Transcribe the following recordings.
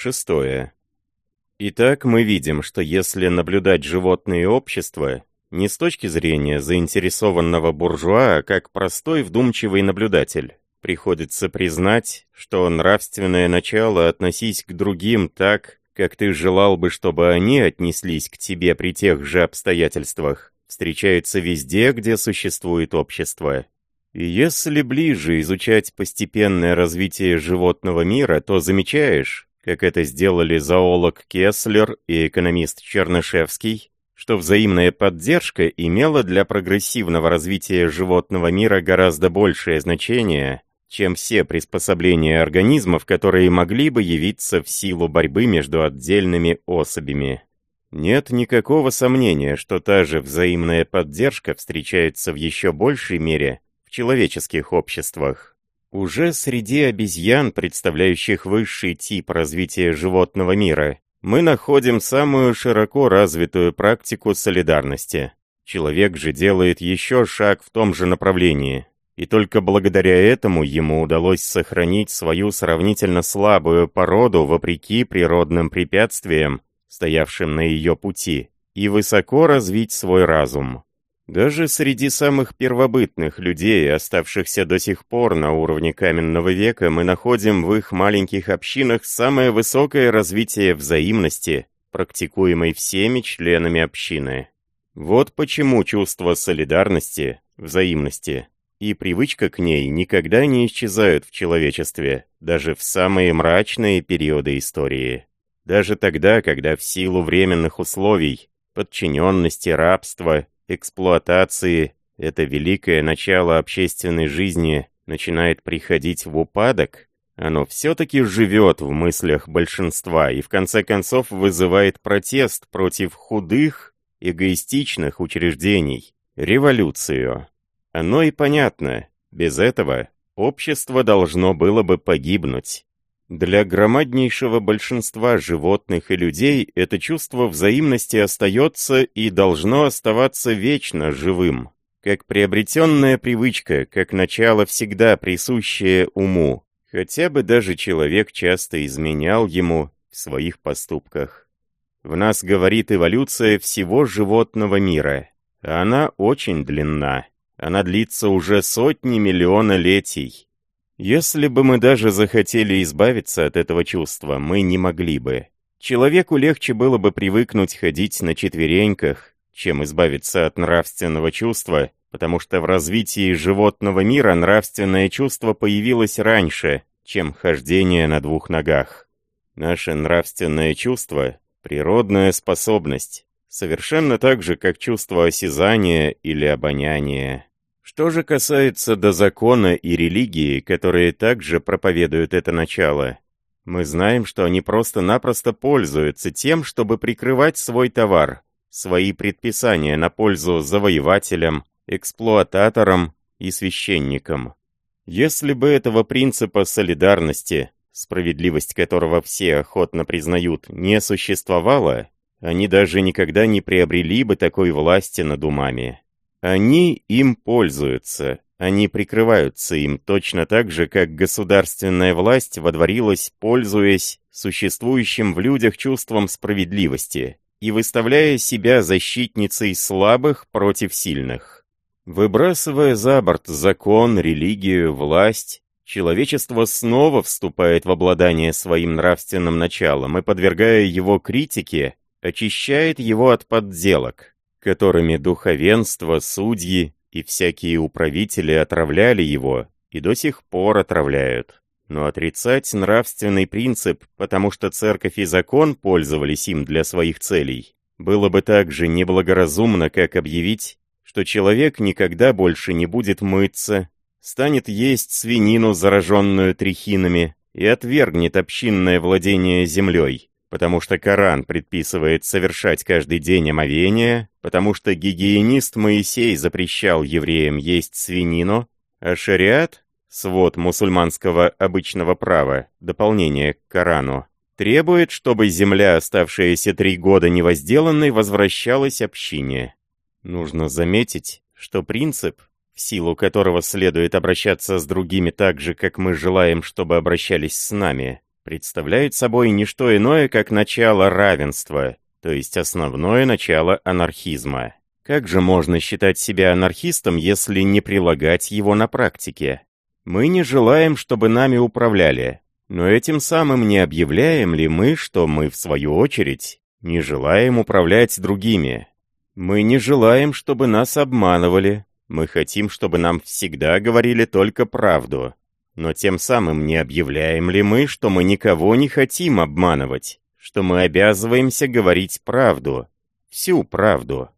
Шестое. Итак, мы видим, что если наблюдать животные общества, не с точки зрения заинтересованного буржуа, а как простой вдумчивый наблюдатель, приходится признать, что нравственное начало относись к другим так, как ты желал бы, чтобы они отнеслись к тебе при тех же обстоятельствах, встречается везде, где существует общество. И если ближе изучать постепенное развитие животного мира, то замечаешь, как это сделали зоолог Кеслер и экономист Чернышевский, что взаимная поддержка имела для прогрессивного развития животного мира гораздо большее значение, чем все приспособления организмов, которые могли бы явиться в силу борьбы между отдельными особями. Нет никакого сомнения, что та же взаимная поддержка встречается в еще большей мере в человеческих обществах. Уже среди обезьян, представляющих высший тип развития животного мира, мы находим самую широко развитую практику солидарности. Человек же делает еще шаг в том же направлении, и только благодаря этому ему удалось сохранить свою сравнительно слабую породу вопреки природным препятствиям, стоявшим на ее пути, и высоко развить свой разум. Даже среди самых первобытных людей, оставшихся до сих пор на уровне каменного века, мы находим в их маленьких общинах самое высокое развитие взаимности, практикуемой всеми членами общины. Вот почему чувство солидарности, взаимности, и привычка к ней никогда не исчезают в человечестве, даже в самые мрачные периоды истории. Даже тогда, когда в силу временных условий, подчиненности, рабства, эксплуатации, это великое начало общественной жизни начинает приходить в упадок, оно все-таки живет в мыслях большинства и в конце концов вызывает протест против худых, эгоистичных учреждений, революцию. Оно и понятно. Без этого общество должно было бы погибнуть. Для громаднейшего большинства животных и людей это чувство взаимности остается и должно оставаться вечно живым, как приобретенная привычка, как начало всегда присущее уму, хотя бы даже человек часто изменял ему в своих поступках. В нас говорит эволюция всего животного мира, она очень длинна. Она длится уже сотни миллиона летий. Если бы мы даже захотели избавиться от этого чувства, мы не могли бы. Человеку легче было бы привыкнуть ходить на четвереньках, чем избавиться от нравственного чувства, потому что в развитии животного мира нравственное чувство появилось раньше, чем хождение на двух ногах. Наше нравственное чувство — природная способность, совершенно так же, как чувство осязания или обоняния. Что же касается до закона и религии, которые также проповедуют это начало, мы знаем, что они просто-напросто пользуются тем, чтобы прикрывать свой товар, свои предписания на пользу завоевателям, эксплуататорам и священникам. Если бы этого принципа солидарности, справедливость которого все охотно признают, не существовало, они даже никогда не приобрели бы такой власти над умами. Они им пользуются, они прикрываются им точно так же, как государственная власть водворилась, пользуясь существующим в людях чувством справедливости и выставляя себя защитницей слабых против сильных. Выбрасывая за борт закон, религию, власть, человечество снова вступает в обладание своим нравственным началом и, подвергая его критике, очищает его от подделок которыми духовенство, судьи и всякие управители отравляли его и до сих пор отравляют. Но отрицать нравственный принцип, потому что церковь и закон пользовались им для своих целей, было бы так же неблагоразумно, как объявить, что человек никогда больше не будет мыться, станет есть свинину, зараженную трихинами, и отвергнет общинное владение землей, потому что Коран предписывает совершать каждый день омовение, потому что гигиенист Моисей запрещал евреям есть свинину, а шариат, свод мусульманского обычного права, дополнение к Корану, требует, чтобы земля, оставшаяся три года невозделанной, возвращалась общине. Нужно заметить, что принцип, в силу которого следует обращаться с другими так же, как мы желаем, чтобы обращались с нами, представляет собой не что иное, как начало равенства, то есть основное начало анархизма. Как же можно считать себя анархистом, если не прилагать его на практике? Мы не желаем, чтобы нами управляли, но этим самым не объявляем ли мы, что мы, в свою очередь, не желаем управлять другими? Мы не желаем, чтобы нас обманывали, мы хотим, чтобы нам всегда говорили только правду. Но тем самым не объявляем ли мы, что мы никого не хотим обманывать, что мы обязываемся говорить правду, всю правду?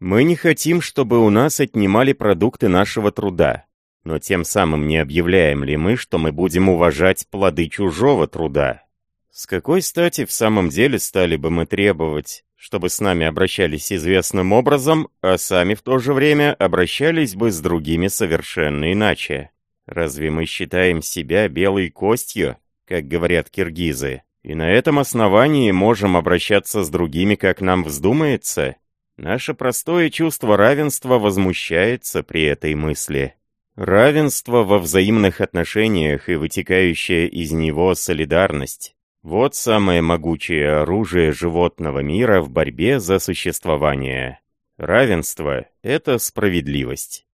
Мы не хотим, чтобы у нас отнимали продукты нашего труда, но тем самым не объявляем ли мы, что мы будем уважать плоды чужого труда? С какой стати в самом деле стали бы мы требовать, чтобы с нами обращались известным образом, а сами в то же время обращались бы с другими совершенно иначе? Разве мы считаем себя белой костью, как говорят киргизы, и на этом основании можем обращаться с другими, как нам вздумается? Наше простое чувство равенства возмущается при этой мысли. Равенство во взаимных отношениях и вытекающая из него солидарность – вот самое могучее оружие животного мира в борьбе за существование. Равенство – это справедливость.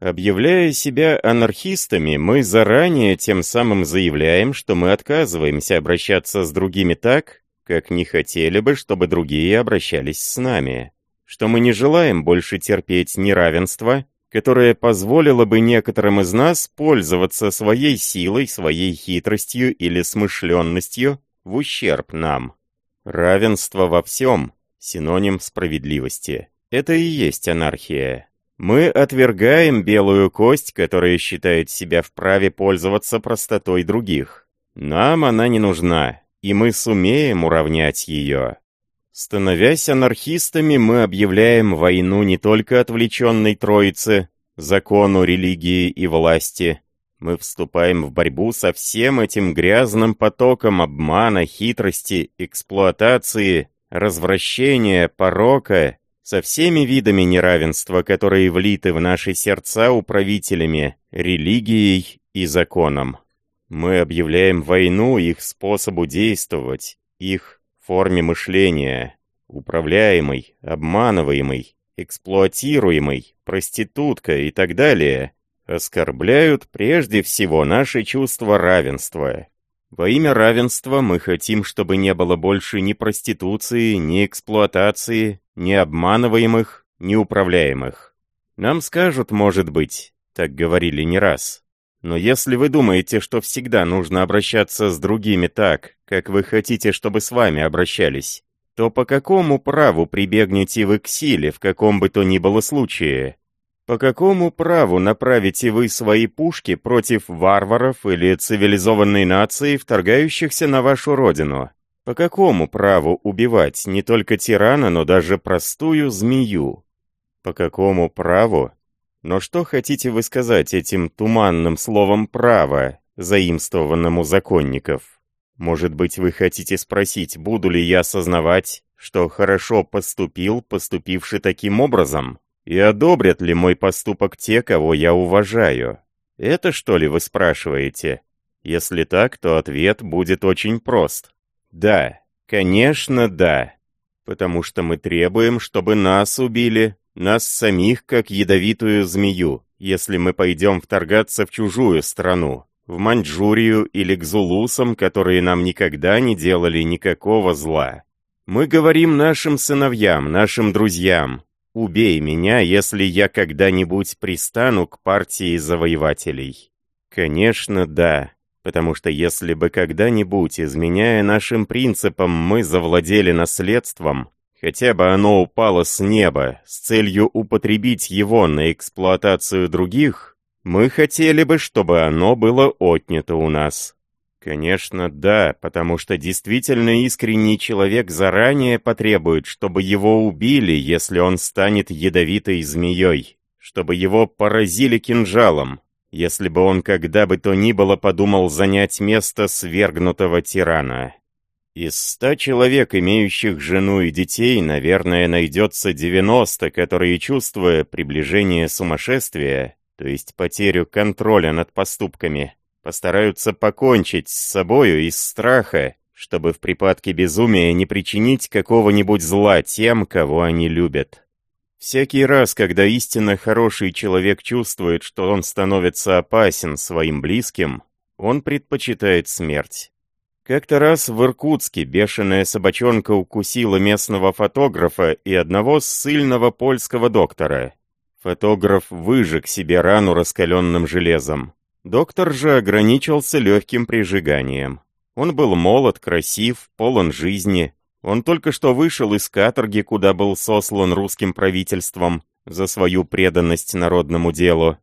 Объявляя себя анархистами, мы заранее тем самым заявляем, что мы отказываемся обращаться с другими так, как не хотели бы, чтобы другие обращались с нами что мы не желаем больше терпеть неравенство, которое позволило бы некоторым из нас пользоваться своей силой, своей хитростью или смышленностью в ущерб нам. Равенство во всем — синоним справедливости. Это и есть анархия. Мы отвергаем белую кость, которая считает себя вправе пользоваться простотой других. Нам она не нужна, и мы сумеем уравнять ее. Становясь анархистами, мы объявляем войну не только отвлеченной Троице, закону, религии и власти. Мы вступаем в борьбу со всем этим грязным потоком обмана, хитрости, эксплуатации, развращения, порока, со всеми видами неравенства, которые влиты в наши сердца управителями, религией и законом. Мы объявляем войну их способу действовать, их форме мышления, управляемый, обманываемый, эксплуатируемый, проститутка и так далее, оскорбляют прежде всего наше чувство равенства. Во имя равенства мы хотим, чтобы не было больше ни проституции, ни эксплуатации, ни обманываемых, ни управляемых. Нам скажут, может быть, так говорили не раз, но если вы думаете, что всегда нужно обращаться с другими так, как вы хотите, чтобы с вами обращались, то по какому праву прибегнете вы к силе в каком бы то ни было случае? По какому праву направите вы свои пушки против варваров или цивилизованной нации, вторгающихся на вашу родину? По какому праву убивать не только тирана, но даже простую змею? По какому праву но что хотите вы сказать этим туманным словом «право», заимствованному законников? Может быть, вы хотите спросить, буду ли я осознавать, что хорошо поступил, поступивший таким образом? И одобрят ли мой поступок те, кого я уважаю? Это что ли вы спрашиваете? Если так, то ответ будет очень прост. Да, конечно, да. Потому что мы требуем, чтобы нас убили, нас самих, как ядовитую змею, если мы пойдем вторгаться в чужую страну, в Маньчжурию или к зулусам, которые нам никогда не делали никакого зла. Мы говорим нашим сыновьям, нашим друзьям, «Убей меня, если я когда-нибудь пристану к партии завоевателей». Конечно, да, потому что если бы когда-нибудь, изменяя нашим принципам, мы завладели наследством, Хотя бы оно упало с неба с целью употребить его на эксплуатацию других, мы хотели бы, чтобы оно было отнято у нас. Конечно, да, потому что действительно искренний человек заранее потребует, чтобы его убили, если он станет ядовитой змеей, чтобы его поразили кинжалом, если бы он когда бы то ни было подумал занять место свергнутого тирана. Из ста человек, имеющих жену и детей, наверное, найдется 90, которые, чувствуя приближение сумасшествия, то есть потерю контроля над поступками, постараются покончить с собою из страха, чтобы в припадке безумия не причинить какого-нибудь зла тем, кого они любят. Всякий раз, когда истинно хороший человек чувствует, что он становится опасен своим близким, он предпочитает смерть. Как-то раз в Иркутске бешеная собачонка укусила местного фотографа и одного ссыльного польского доктора. Фотограф выжег себе рану раскаленным железом. Доктор же ограничился легким прижиганием. Он был молод, красив, полон жизни. Он только что вышел из каторги, куда был сослан русским правительством за свою преданность народному делу.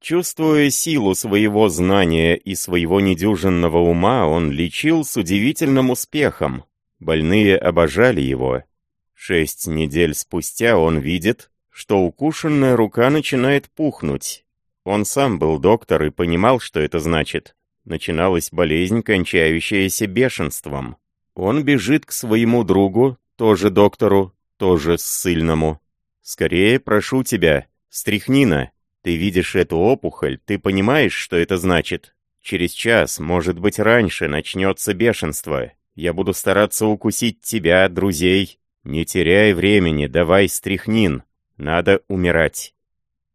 Чувствуя силу своего знания и своего недюжинного ума, он лечил с удивительным успехом. Больные обожали его. Шесть недель спустя он видит, что укушенная рука начинает пухнуть. Он сам был доктор и понимал, что это значит. Начиналась болезнь, кончающаяся бешенством. Он бежит к своему другу, тоже доктору, тоже ссыльному. «Скорее, прошу тебя, стряхнина, ты видишь эту опухоль, ты понимаешь, что это значит? Через час, может быть раньше, начнется бешенство. Я буду стараться укусить тебя, друзей. Не теряй времени, давай стряхнин. Надо умирать.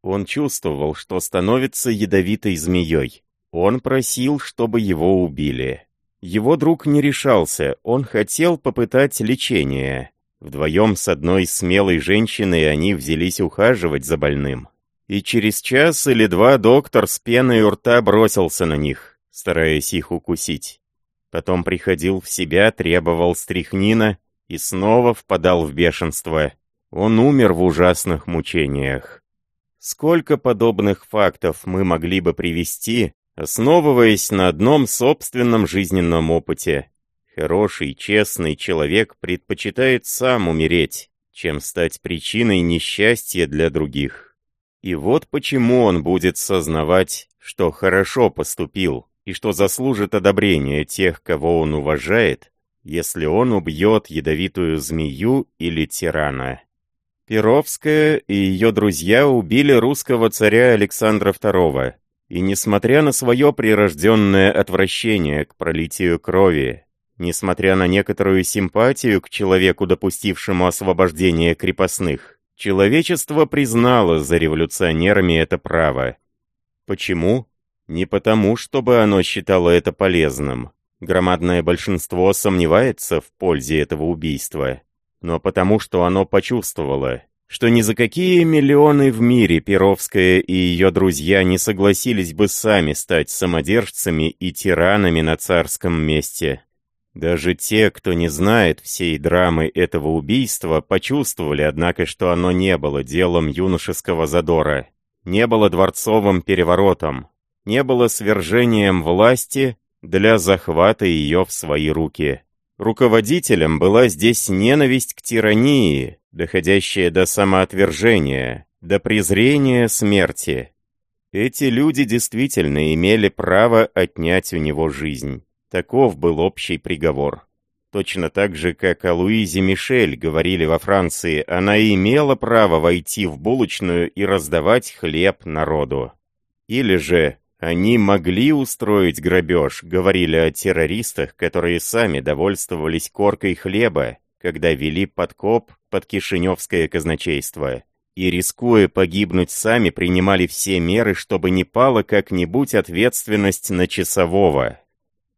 Он чувствовал, что становится ядовитой змеей. Он просил, чтобы его убили. Его друг не решался, он хотел попытать лечение. Вдвоем с одной смелой женщиной они взялись ухаживать за больным и через час или два доктор с пеной у рта бросился на них, стараясь их укусить. Потом приходил в себя, требовал стряхнина и снова впадал в бешенство. Он умер в ужасных мучениях. Сколько подобных фактов мы могли бы привести, основываясь на одном собственном жизненном опыте. Хороший, честный человек предпочитает сам умереть, чем стать причиной несчастья для других. И вот почему он будет сознавать, что хорошо поступил и что заслужит одобрения тех, кого он уважает, если он убьет ядовитую змею или тирана. Перовская и ее друзья убили русского царя Александра II, и несмотря на свое прирожденное отвращение к пролитию крови, несмотря на некоторую симпатию к человеку, допустившему освобождение крепостных, Человечество признало за революционерами это право. Почему? Не потому, чтобы оно считало это полезным. Громадное большинство сомневается в пользе этого убийства. Но потому, что оно почувствовало, что ни за какие миллионы в мире Перовская и ее друзья не согласились бы сами стать самодержцами и тиранами на царском месте. Даже те, кто не знает всей драмы этого убийства, почувствовали, однако, что оно не было делом юношеского задора, не было дворцовым переворотом, не было свержением власти для захвата ее в свои руки. Руководителем была здесь ненависть к тирании, доходящая до самоотвержения, до презрения смерти. Эти люди действительно имели право отнять у него жизнь. Таков был общий приговор. Точно так же, как о Луизе Мишель говорили во Франции, она имела право войти в булочную и раздавать хлеб народу. Или же они могли устроить грабеж, говорили о террористах, которые сами довольствовались коркой хлеба, когда вели подкоп под Кишиневское казначейство. И, рискуя погибнуть сами, принимали все меры, чтобы не пала как-нибудь ответственность на часового.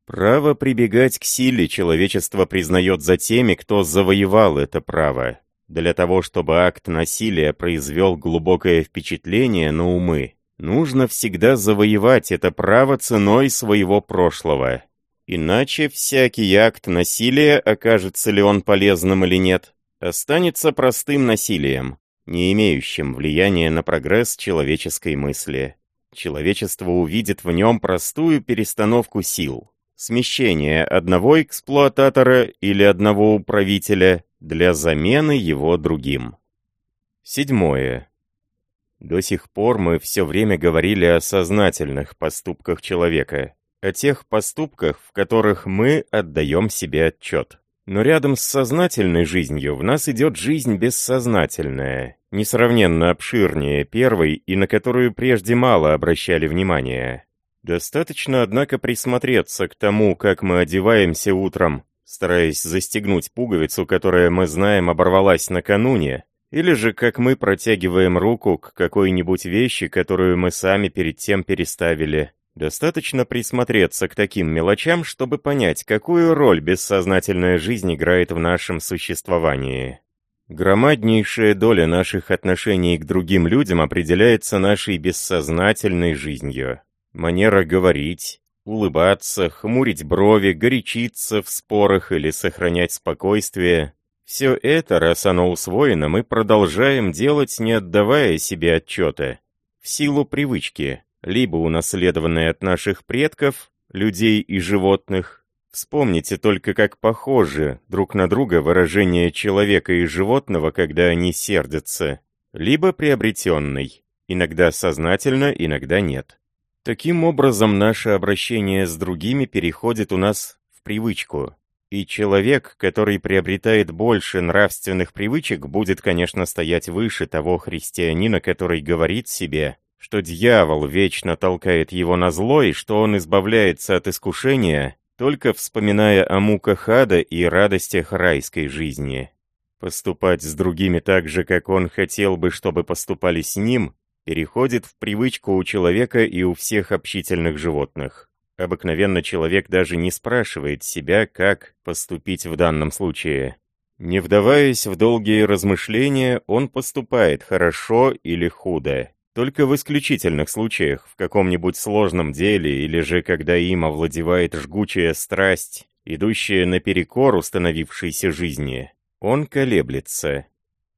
Право прибегать к силе человечество признает за теми, кто завоевал это право. Для того, чтобы акт насилия произвел глубокое впечатление на умы, нужно всегда завоевать это право ценой своего прошлого. Иначе всякий акт насилия, окажется ли он полезным или нет, останется простым насилием, не имеющим влияния на прогресс человеческой мысли. Человечество увидит в нем простую перестановку сил, смещение одного эксплуататора или одного управителя для замены его другим. Седьмое. До сих пор мы все время говорили о сознательных поступках человека, о тех поступках, в которых мы отдаем себе отчет. Но рядом с сознательной жизнью в нас идет жизнь бессознательная, несравненно обширнее первой и на которую прежде мало обращали внимания. Достаточно, однако, присмотреться к тому, как мы одеваемся утром, стараясь застегнуть пуговицу, которая, мы знаем, оборвалась накануне, или же как мы протягиваем руку к какой-нибудь вещи, которую мы сами перед тем переставили. Достаточно присмотреться к таким мелочам, чтобы понять, какую роль бессознательная жизнь играет в нашем существовании. Громаднейшая доля наших отношений к другим людям определяется нашей бессознательной жизнью. Манера говорить, улыбаться, хмурить брови, горячиться в спорах или сохранять спокойствие. Все это, раз оно усвоено, мы продолжаем делать, не отдавая себе отчета. В силу привычки, либо унаследованной от наших предков, людей и животных. Вспомните только, как похожи друг на друга выражения человека и животного, когда они сердятся. Либо приобретенный, иногда сознательно, иногда нет. Таким образом, наше обращение с другими переходит у нас в привычку. И человек, который приобретает больше нравственных привычек, будет, конечно, стоять выше того христианина, который говорит себе, что дьявол вечно толкает его на зло и что он избавляется от искушения, только вспоминая о муках ада и радостях райской жизни. Поступать с другими так же, как он хотел бы, чтобы поступали с ним, переходит в привычку у человека и у всех общительных животных. Обыкновенно человек даже не спрашивает себя, как поступить в данном случае. Не вдаваясь в долгие размышления, он поступает хорошо или худо. Только в исключительных случаях, в каком-нибудь сложном деле, или же когда им овладевает жгучая страсть, идущая наперекор установившейся жизни, он колеблется,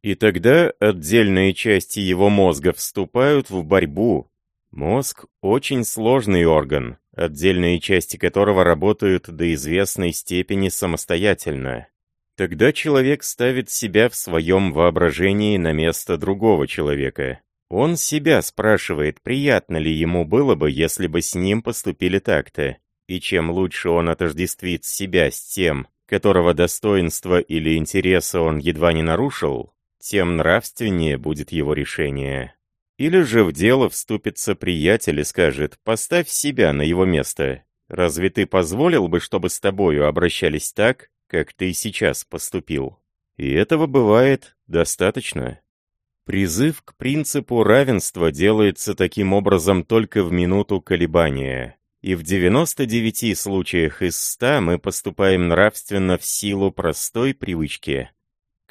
и тогда отдельные части его мозга вступают в борьбу. Мозг – очень сложный орган, отдельные части которого работают до известной степени самостоятельно. Тогда человек ставит себя в своем воображении на место другого человека. Он себя спрашивает, приятно ли ему было бы, если бы с ним поступили так-то. И чем лучше он отождествит себя с тем, которого достоинства или интереса он едва не нарушил, тем нравственнее будет его решение. Или же в дело вступится приятель и скажет «поставь себя на его место». Разве ты позволил бы, чтобы с тобою обращались так, как ты сейчас поступил? И этого бывает достаточно. Призыв к принципу равенства делается таким образом только в минуту колебания. И в 99 случаях из 100 мы поступаем нравственно в силу простой привычки –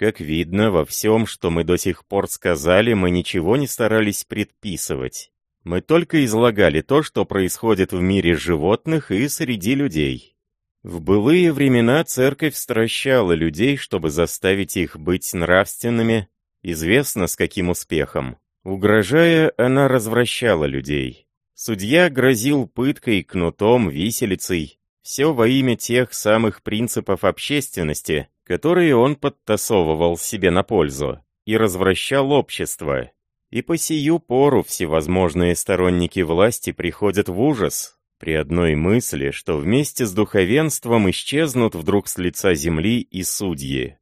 как видно, во всем, что мы до сих пор сказали, мы ничего не старались предписывать. Мы только излагали то, что происходит в мире животных и среди людей. В былые времена церковь стращала людей, чтобы заставить их быть нравственными, известно с каким успехом. Угрожая, она развращала людей. Судья грозил пыткой, кнутом, виселицей. Все во имя тех самых принципов общественности, которые он подтасовывал себе на пользу, и развращал общество. И по сию пору всевозможные сторонники власти приходят в ужас при одной мысли, что вместе с духовенством исчезнут вдруг с лица земли и судьи.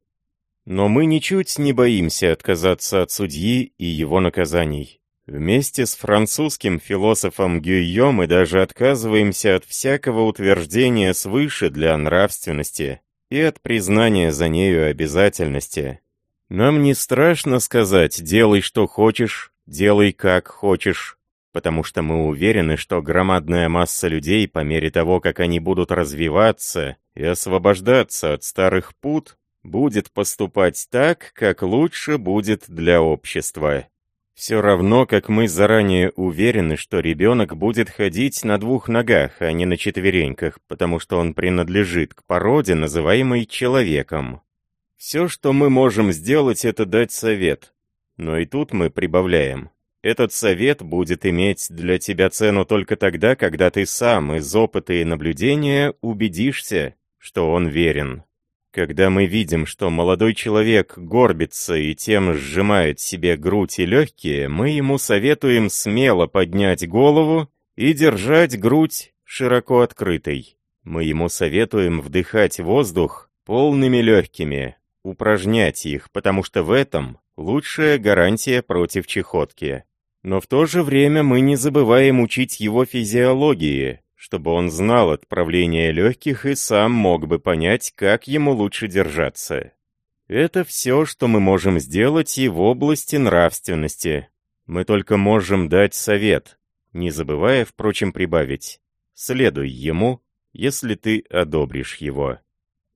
Но мы ничуть не боимся отказаться от судьи и его наказаний. Вместе с французским философом Гюйо мы даже отказываемся от всякого утверждения свыше для нравственности, и от признания за нею обязательности. Нам не страшно сказать «делай, что хочешь, делай, как хочешь», потому что мы уверены, что громадная масса людей по мере того, как они будут развиваться и освобождаться от старых пут, будет поступать так, как лучше будет для общества. Все равно, как мы заранее уверены, что ребенок будет ходить на двух ногах, а не на четвереньках, потому что он принадлежит к породе, называемой человеком. Все, что мы можем сделать, это дать совет. Но и тут мы прибавляем. Этот совет будет иметь для тебя цену только тогда, когда ты сам из опыта и наблюдения убедишься, что он верен. Когда мы видим, что молодой человек горбится и тем сжимает себе грудь и легкие, мы ему советуем смело поднять голову и держать грудь широко открытой. Мы ему советуем вдыхать воздух полными легкими, упражнять их, потому что в этом лучшая гарантия против чехотки. Но в то же время мы не забываем учить его физиологии, чтобы он знал отправление легких и сам мог бы понять, как ему лучше держаться. Это все, что мы можем сделать и в области нравственности. Мы только можем дать совет, не забывая, впрочем, прибавить. Следуй ему, если ты одобришь его.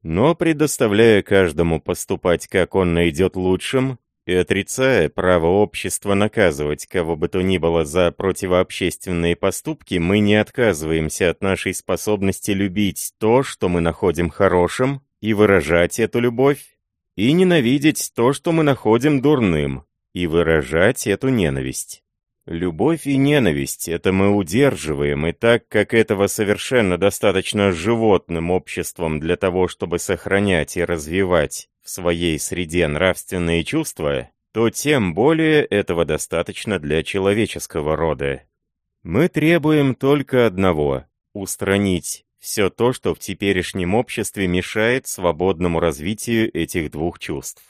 Но предоставляя каждому поступать, как он найдет лучшим, и отрицая право общества наказывать кого бы то ни было за противообщественные поступки, мы не отказываемся от нашей способности любить то, что мы находим хорошим, и выражать эту любовь, и ненавидеть то, что мы находим дурным, и выражать эту ненависть. Любовь и ненависть — это мы удерживаем, и так как этого совершенно достаточно животным обществом для того, чтобы сохранять и развивать в своей среде нравственные чувства, то тем более этого достаточно для человеческого рода. Мы требуем только одного — устранить все то, что в теперешнем обществе мешает свободному развитию этих двух чувств.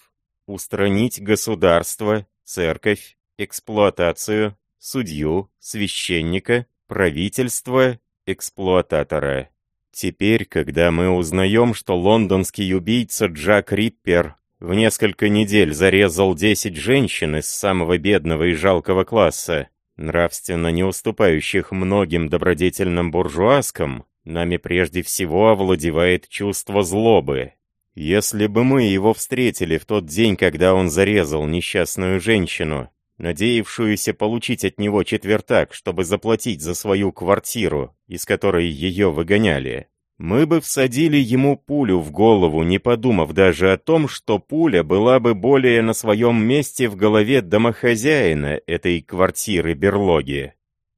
Устранить государство, церковь, эксплуатацию, судью, священника, правительство, эксплуататора. Теперь, когда мы узнаем, что лондонский убийца Джак Риппер в несколько недель зарезал 10 женщин из самого бедного и жалкого класса, нравственно не уступающих многим добродетельным буржуазкам, Нами прежде всего овладевает чувство злобы. Если бы мы его встретили в тот день, когда он зарезал несчастную женщину, надеявшуюся получить от него четвертак, чтобы заплатить за свою квартиру, из которой ее выгоняли, мы бы всадили ему пулю в голову, не подумав даже о том, что пуля была бы более на своем месте в голове домохозяина этой квартиры-берлоги.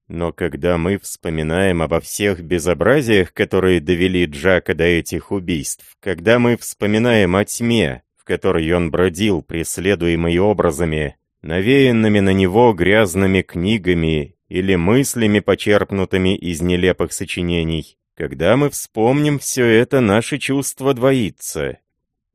Но когда мы вспоминаем обо всех безобразиях, которые довели Джака до этих убийств, когда мы вспоминаем о тьме, в которой он бродил, преследуемый образами, навеянными на него грязными книгами или мыслями, почерпнутыми из нелепых сочинений, когда мы вспомним все это, наше чувство двоится,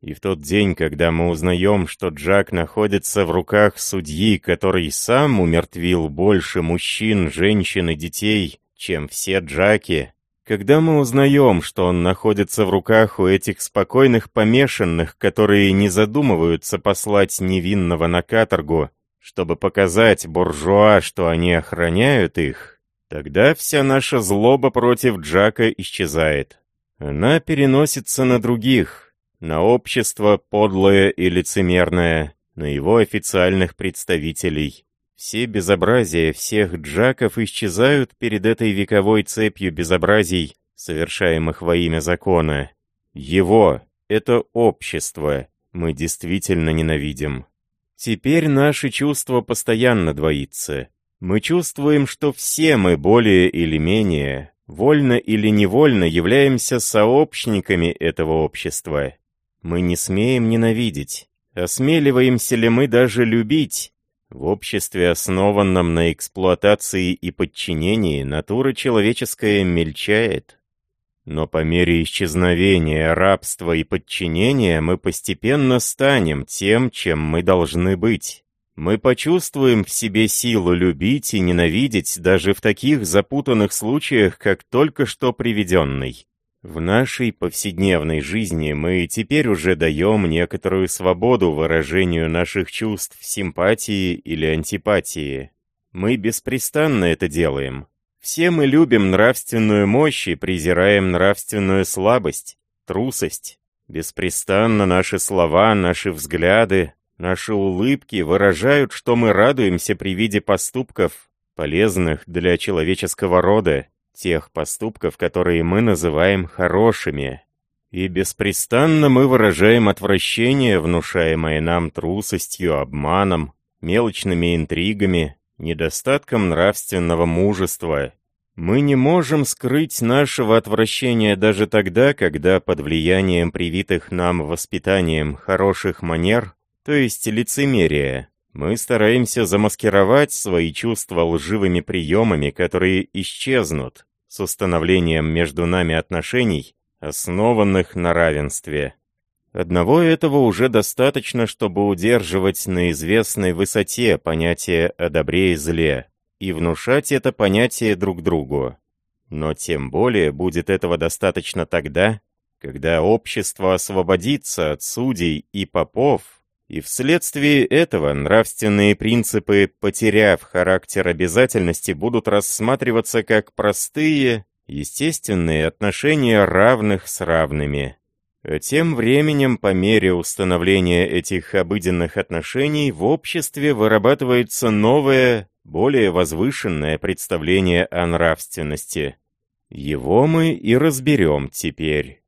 и в тот день, когда мы узнаем, что Джак находится в руках судьи, который сам умертвил больше мужчин, женщин и детей, чем все Джаки, когда мы узнаем, что он находится в руках у этих спокойных помешанных, которые не задумываются послать невинного на каторгу, чтобы показать буржуа, что они охраняют их, тогда вся наша злоба против Джака исчезает. Она переносится на других — на общество подлое и лицемерное, на его официальных представителей. Все безобразия всех джаков исчезают перед этой вековой цепью безобразий, совершаемых во имя закона. Его, это общество, мы действительно ненавидим. Теперь наше чувство постоянно двоится. Мы чувствуем, что все мы более или менее, вольно или невольно являемся сообщниками этого общества. Мы не смеем ненавидеть. Осмеливаемся ли мы даже любить? В обществе, основанном на эксплуатации и подчинении, натура человеческая мельчает. Но по мере исчезновения рабства и подчинения мы постепенно станем тем, чем мы должны быть. Мы почувствуем в себе силу любить и ненавидеть даже в таких запутанных случаях, как только что приведенный. В нашей повседневной жизни мы теперь уже даем некоторую свободу выражению наших чувств симпатии или антипатии. Мы беспрестанно это делаем. Все мы любим нравственную мощь и презираем нравственную слабость, трусость. Беспрестанно наши слова, наши взгляды, наши улыбки выражают, что мы радуемся при виде поступков, полезных для человеческого рода, тех поступков, которые мы называем хорошими. И беспрестанно мы выражаем отвращение, внушаемое нам трусостью, обманом, мелочными интригами, недостатком нравственного мужества. Мы не можем скрыть нашего отвращения даже тогда, когда под влиянием привитых нам воспитанием хороших манер, то есть лицемерия, мы стараемся замаскировать свои чувства лживыми приемами, которые исчезнут, с установлением между нами отношений, основанных на равенстве. Одного этого уже достаточно, чтобы удерживать на известной высоте понятие о добре и зле, и внушать это понятие друг другу. Но тем более будет этого достаточно тогда, когда общество освободится от судей и попов, и вследствие этого нравственные принципы, потеряв характер обязательности, будут рассматриваться как простые, естественные отношения равных с равными. Тем временем, по мере установления этих обыденных отношений, в обществе вырабатывается новое, более возвышенное представление о нравственности. Его мы и разберем теперь.